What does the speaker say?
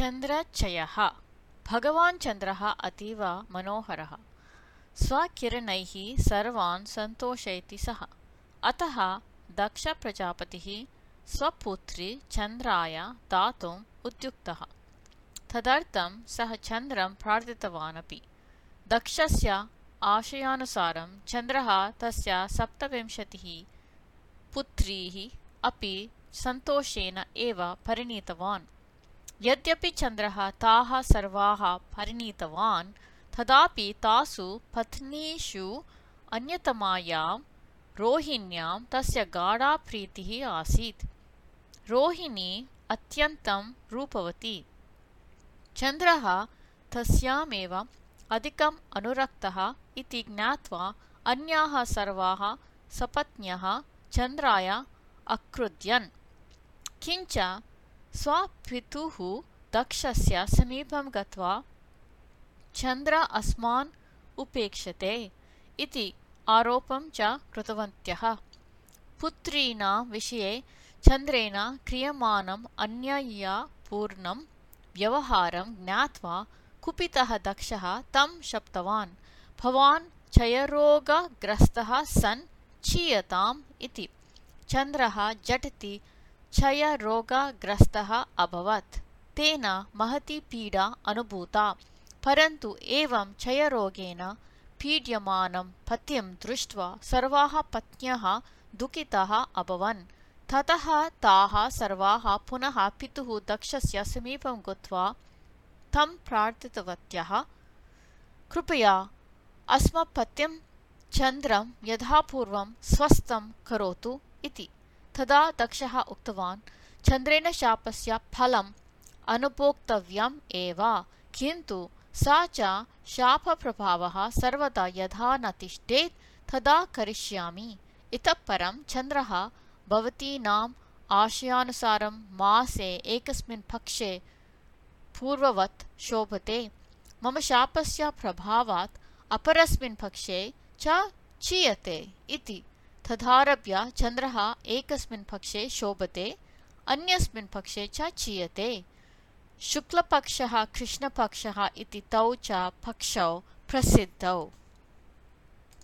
चन्द्रचयः। भगवान् चन्द्रः अतीव मनोहरः। स्वकिरणैः सर्वान् सन्तोषयति सः। अतः दक्षप्रजापतिः स्वपुत्री चन्द्राय दातुम् उद्युक्तः। तदर्थं सः चन्द्रं प्रार्थितवानपि। दक्षस्य आशयानुसारं चन्द्रः तस्य सप्तविंशतिः पुत्रीः अपि सन्तोषेण एव परिणीतवान् यद्यपि चन्द्रः ताः सर्वाः परिणीतवान् तदापि तासु पत्नीषु अन्यतमायां रोहिण्यां तस्य गाढा प्रीतिः आसीत्। रोहिणी अत्यन्तं रूपवती। चन्द्रः तस्यामेव अधिकम् अनुरक्तः इति ज्ञात्वा अन्याः सर्वाः सपत्न्यः चन्द्राय अक्रुध्यन्। किञ्च स्वपितुः दक्षस्य समीपं गत्वा चन्द्र अस्मान् उपेक्षते इति आरोपं च कृतवत्यः पुत्रीणां विषये चन्द्रेण क्रियमाणम् अन्याय्यपूर्णं व्यवहारं ज्ञात्वा कुपितः दक्षः तं शप्तवान्। भवान् क्षयरोगग्रस्तः सन् क्षीयताम् इति। चन्द्रः झटिति क्षयरोगग्रस्तः अभवत्। तेन महती पीडा अनुभूता। परन्तु एवं क्षयरोगेण पीड्यमानं पतिं दृष्ट्वा सर्वाः पत्न्यः दुःखिताः अभवन्। ततः ताः सर्वाः पुनः पितुः दक्षस्य समीपं गत्वा तं प्रार्थितवत्यः कृपया अस्मत्पतिं चन्द्रं यथापूर्वं स्वस्थं करोतु इति तदा दक्षः उक्तवान् चन्द्रेण शापस्य फलम् अनुभोक्तव्यम् एव किन्तु सा च शापप्रभावः सर्वदा यथा न तिष्ठेत् तदा करिष्यामि। इतः परं चन्द्रः भवतीनाम् आशयानुसारं मासे एकस्मिन् पक्षे पूर्ववत् शोभते। मम शापस्य प्रभावात् अपरस्मिन् पक्षे च क्षीयते इति तदारभ्य चन्द्रः एकस्मिन् पक्षे शोभते अन्यस्मिन् पक्षे च क्षीयते शुक्लपक्षः कृष्णपक्षः इति तौ च पक्षौ प्रसिद्धौ